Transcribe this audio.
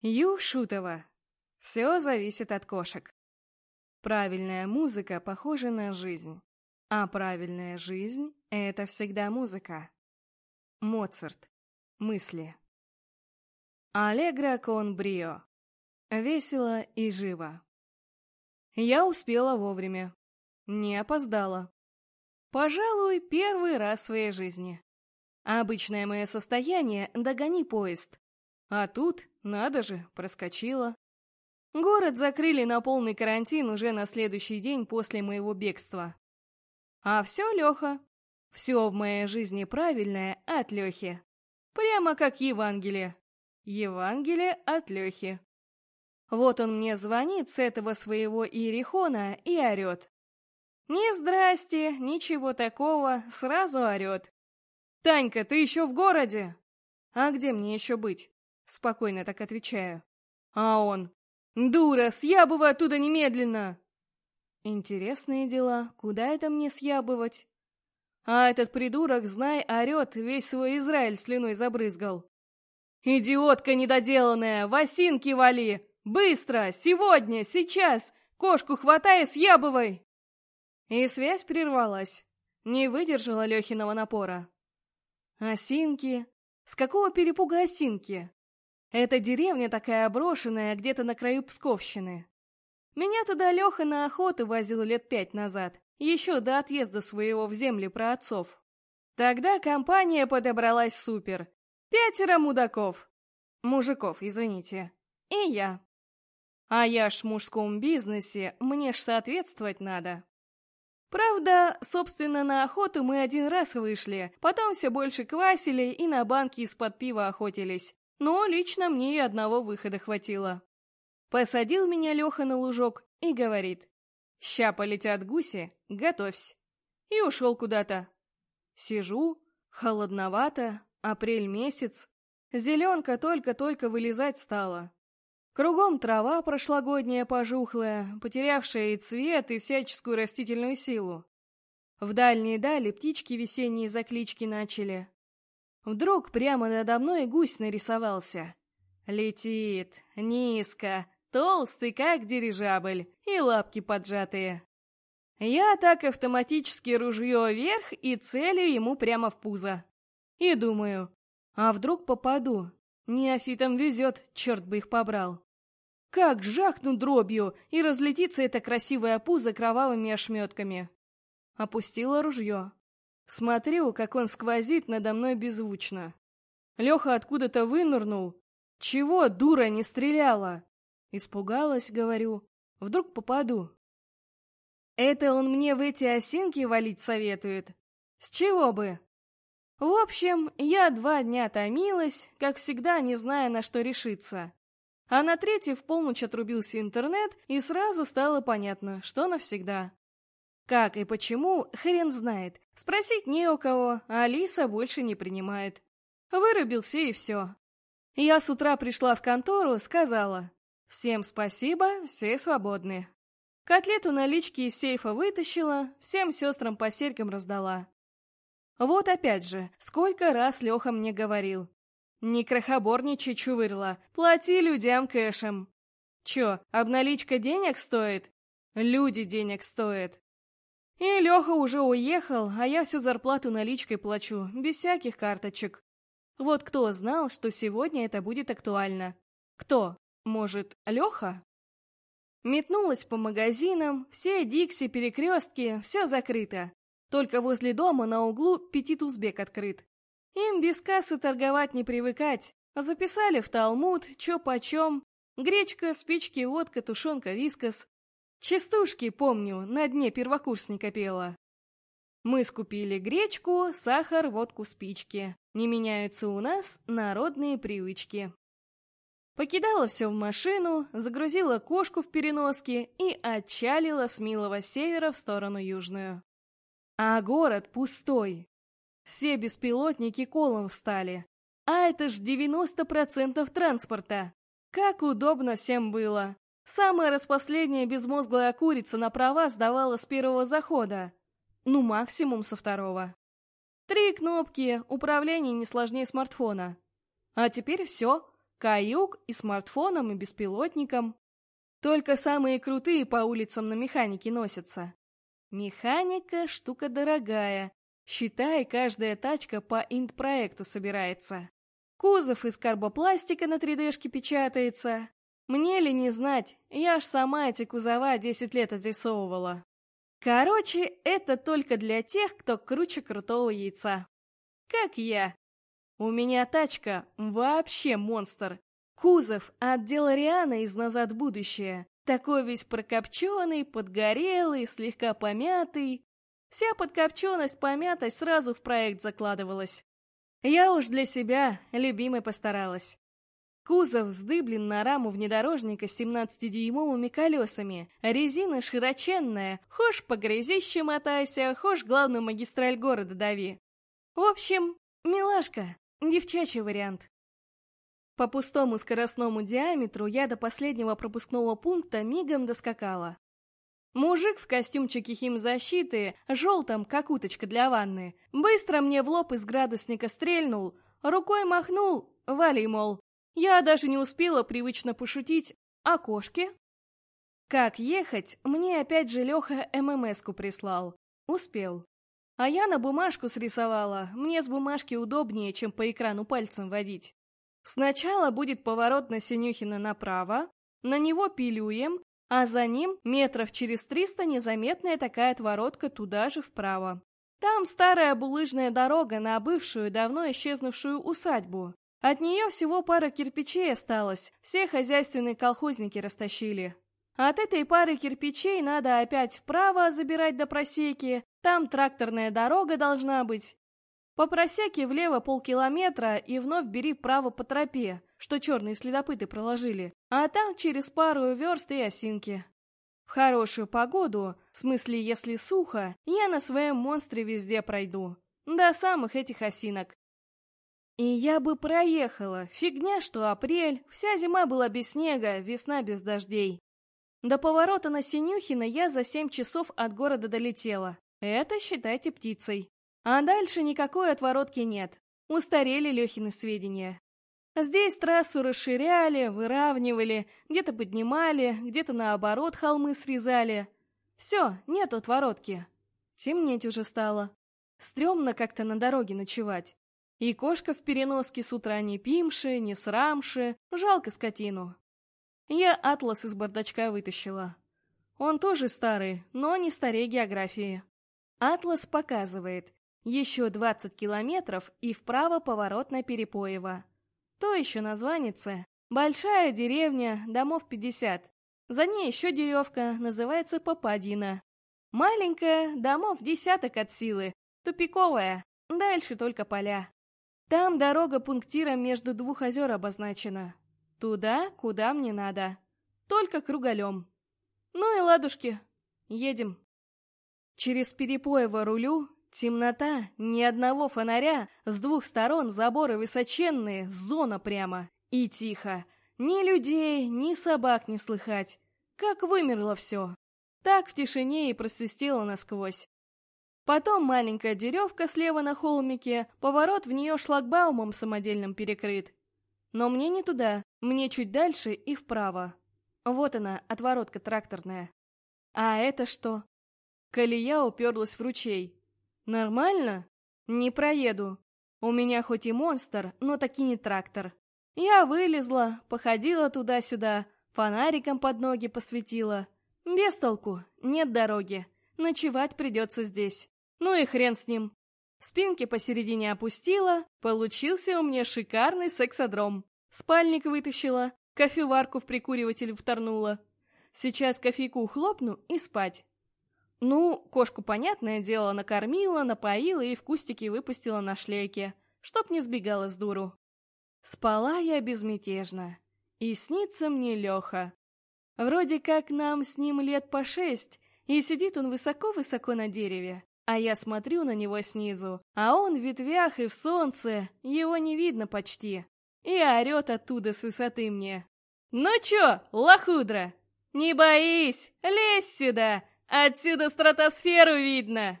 Ю Шутова. Все зависит от кошек. Правильная музыка похожа на жизнь, а правильная жизнь — это всегда музыка. Моцарт. Мысли. Аллегро кон брио. Весело и живо. Я успела вовремя. Не опоздала. Пожалуй, первый раз в своей жизни. Обычное мое состояние — догони поезд. А тут, надо же, проскочила. Город закрыли на полный карантин уже на следующий день после моего бегства. А все Леха. Все в моей жизни правильное от Лехи. Прямо как Евангелие. Евангелие от Лехи. Вот он мне звонит с этого своего Иерихона и орет. «Не здрасте, ничего такого, сразу орет. Танька, ты еще в городе?» «А где мне еще быть?» Спокойно так отвечаю. А он. «Дура, съябывай оттуда немедленно!» Интересные дела, куда это мне съябывать? А этот придурок, знай, орет, весь свой Израиль слюной забрызгал. «Идиотка недоделанная, Васинки вали! Быстро, сегодня, сейчас! Кошку хватай и съябывай!» И связь прервалась. Не выдержала Лехиного напора. Осинки? С какого перепуга осинки? Это деревня такая брошенная, где-то на краю Псковщины. Меня туда Леха на охоту возил лет пять назад, еще до отъезда своего в земли про отцов. Тогда компания подобралась супер. Пятеро мудаков. Мужиков, извините. И я. А я ж в мужском бизнесе, мне ж соответствовать надо. Правда, собственно, на охоту мы один раз вышли, потом все больше квасили и на банки из-под пива охотились но лично мне и одного выхода хватило. Посадил меня Леха на лужок и говорит, «Ща полетят гуси, готовься». И ушел куда-то. Сижу, холодновато, апрель месяц, зеленка только-только вылезать стала. Кругом трава прошлогодняя пожухлая, потерявшая и цвет, и всяческую растительную силу. В дальней дали птички весенние заклички начали. Вдруг прямо надо мной гусь нарисовался. Летит, низко, толстый, как дирижабль, и лапки поджатые. Я так автоматически ружье вверх и целю ему прямо в пузо. И думаю, а вдруг попаду? Неофитам везет, черт бы их побрал. Как жахну дробью, и разлетится это красивое пузо кровавыми ошметками. Опустила ружье. Смотрю, как он сквозит надо мной беззвучно. Леха откуда-то вынырнул. Чего, дура, не стреляла? Испугалась, говорю. Вдруг попаду. Это он мне в эти осинки валить советует? С чего бы? В общем, я два дня томилась, как всегда, не зная, на что решиться. А на третий в полночь отрубился интернет, и сразу стало понятно, что навсегда. Как и почему, хрен знает. Спросить не у кого, а Алиса больше не принимает. Вырубился и все. Я с утра пришла в контору, сказала. Всем спасибо, все свободны. Котлету налички из сейфа вытащила, всем сестрам по серькам раздала. Вот опять же, сколько раз Леха мне говорил. Не крохоборничай, чувырла, плати людям кэшем. Чё, обналичка денег стоит? Люди денег стоят. И Леха уже уехал, а я всю зарплату наличкой плачу, без всяких карточек. Вот кто знал, что сегодня это будет актуально? Кто? Может, Леха? Метнулась по магазинам, все Дикси, перекрестки, все закрыто. Только возле дома на углу Петит Узбек открыт. Им без кассы торговать не привыкать. Записали в Талмуд, чё почем. Гречка, спички, водка, тушенка, вискас. Частушки, помню, на дне первокурсника пела. Мы скупили гречку, сахар, водку, спички. Не меняются у нас народные привычки. Покидала все в машину, загрузила кошку в переноске и отчалила с милого севера в сторону южную. А город пустой. Все беспилотники колом встали. А это ж 90% транспорта. Как удобно всем было. Самая распоследняя безмозглая курица на права сдавала с первого захода. Ну, максимум со второго. Три кнопки, управление не сложнее смартфона. А теперь все. каюк и смартфоном, и беспилотником. Только самые крутые по улицам на механике носятся. Механика — штука дорогая. Считай, каждая тачка по инт-проекту собирается. Кузов из карбопластика на 3D-шке печатается. Мне ли не знать, я ж сама эти кузова 10 лет отрисовывала. Короче, это только для тех, кто круче крутого яйца. Как я. У меня тачка вообще монстр. Кузов от Делариана из «Назад будущее». Такой весь прокопченный, подгорелый, слегка помятый. Вся подкопченность, помятость сразу в проект закладывалась. Я уж для себя, любимой, постаралась. Кузов вздыблен на раму внедорожника с 17-дюймовыми колесами. Резина широченная. Хошь по грязище мотайся, хошь главную магистраль города дави. В общем, милашка, девчачий вариант. По пустому скоростному диаметру я до последнего пропускного пункта мигом доскакала. Мужик в костюмчике химзащиты, желтом, как уточка для ванны, быстро мне в лоб из градусника стрельнул, рукой махнул, вали, мол, я даже не успела привычно пошутить о кошке. Как ехать, мне опять же Леха ММС-ку прислал. Успел. А я на бумажку срисовала. Мне с бумажки удобнее, чем по экрану пальцем водить. Сначала будет поворот на Синюхина направо, на него пилюем, а за ним метров через триста незаметная такая отворотка туда же вправо. Там старая булыжная дорога на бывшую, давно исчезнувшую усадьбу. От нее всего пара кирпичей осталось, все хозяйственные колхозники растащили. От этой пары кирпичей надо опять вправо забирать до просеки, там тракторная дорога должна быть. По просеке влево полкилометра и вновь бери вправо по тропе, что черные следопыты проложили, а там через пару верст и осинки. В хорошую погоду, в смысле если сухо, я на своем монстре везде пройду, до самых этих осинок. И я бы проехала. Фигня, что апрель, вся зима была без снега, весна без дождей. До поворота на Синюхина я за семь часов от города долетела. Это считайте птицей. А дальше никакой отворотки нет. Устарели Лехины сведения. Здесь трассу расширяли, выравнивали, где-то поднимали, где-то наоборот холмы срезали. Все, нет отворотки. Темнеть уже стало. Стремно как-то на дороге ночевать. И кошка в переноске с утра не пимши, не срамши, жалко скотину. Я атлас из бардачка вытащила. Он тоже старый, но не старее географии. Атлас показывает, еще 20 километров и вправо поворот на Перепоево. То еще названице. Большая деревня, домов 50. За ней еще деревка, называется Попадина. Маленькая, домов десяток от силы, тупиковая, дальше только поля. Там дорога пунктиром между двух озер обозначена. Туда, куда мне надо. Только круголем. Ну и ладушки. Едем. Через Перепоево рулю, темнота, ни одного фонаря, с двух сторон заборы высоченные, зона прямо. И тихо. Ни людей, ни собак не слыхать. Как вымерло все. Так в тишине и просвистело насквозь. Потом маленькая деревка слева на холмике, поворот в нее шлагбаумом самодельным перекрыт. Но мне не туда, мне чуть дальше и вправо. Вот она, отворотка тракторная. А это что? Колея уперлась в ручей. Нормально? Не проеду. У меня хоть и монстр, но таки не трактор. Я вылезла, походила туда-сюда, фонариком под ноги посветила. Без толку, нет дороги. Ночевать придется здесь. Ну и хрен с ним. Спинки посередине опустила, получился у меня шикарный сексодром. Спальник вытащила, кофеварку в прикуриватель вторнула. Сейчас кофейку хлопну и спать. Ну, кошку, понятное дело, накормила, напоила и в кустики выпустила на шлейке, чтоб не сбегала с дуру. Спала я безмятежно. И снится мне Леха. Вроде как нам с ним лет по шесть, и сидит он высоко-высоко на дереве. А я смотрю на него снизу, а он в ветвях и в солнце, его не видно почти. И орет оттуда с высоты мне. «Ну чё, лохудра, не боись, лезь сюда, отсюда стратосферу видно!»